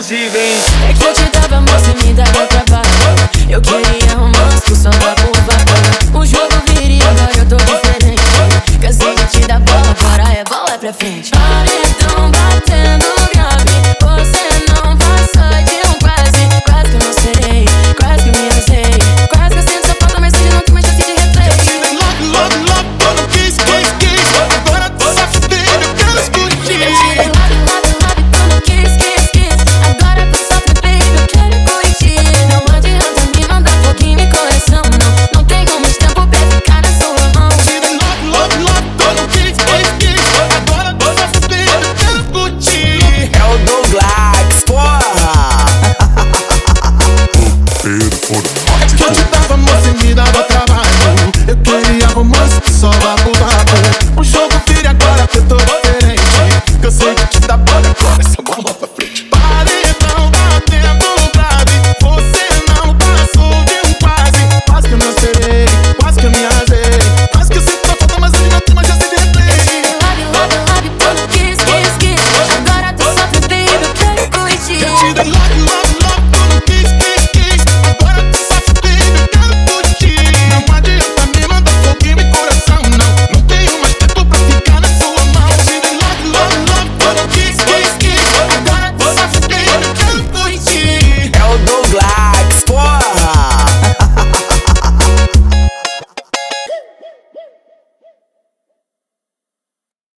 hein? É que eu te dava, mas você me dava pra parar. Eu queria arrumar discussão a curva. O jogo viria, agora eu tô diferente. Cansei de te dar bola, agora é bola pra frente. Paredão batendo. beautiful